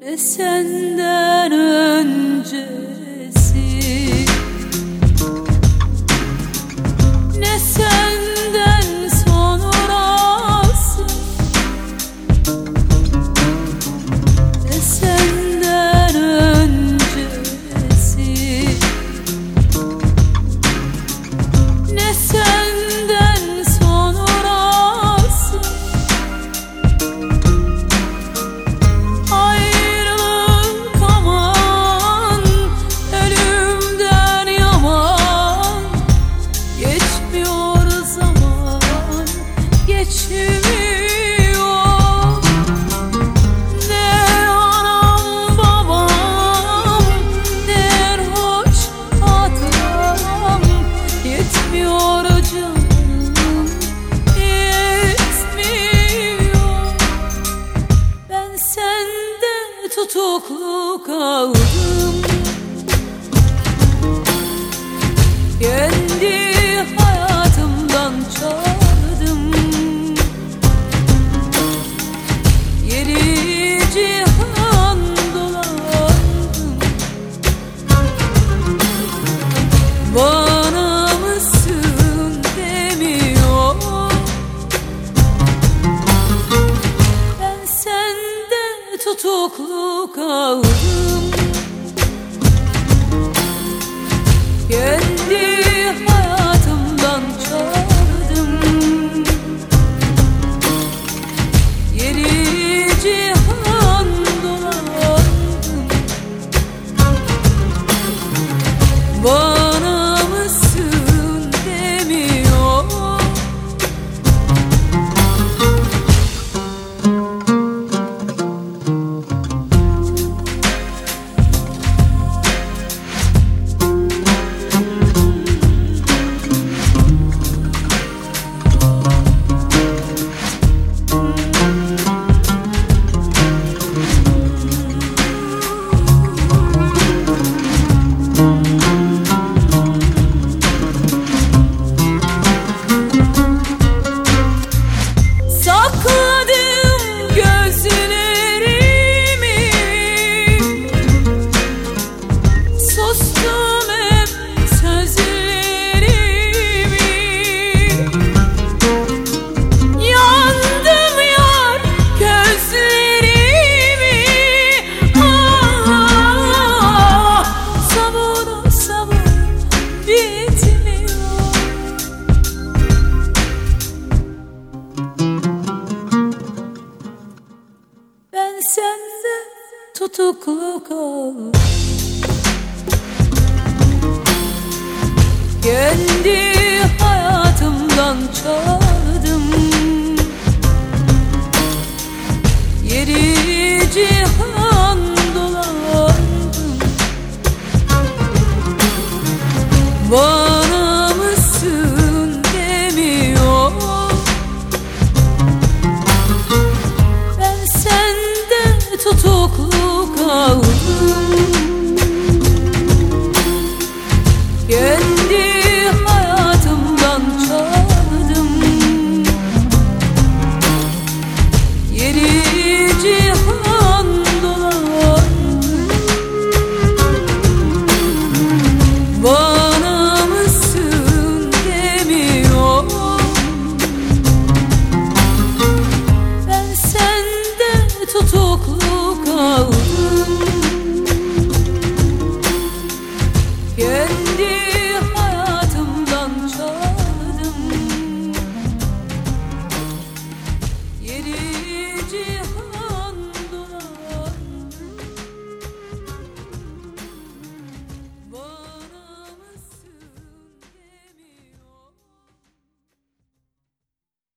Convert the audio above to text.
Ve senden önce tutuklu kaldım. Kendi hayatımdan çaldım. Yeni cihan dolandım. Bana mısın demiyor? Ben sende tutuklu Oh. to Kuko Kendi hayatımdan çaldım. Yeri cihan dolandım. Var döndü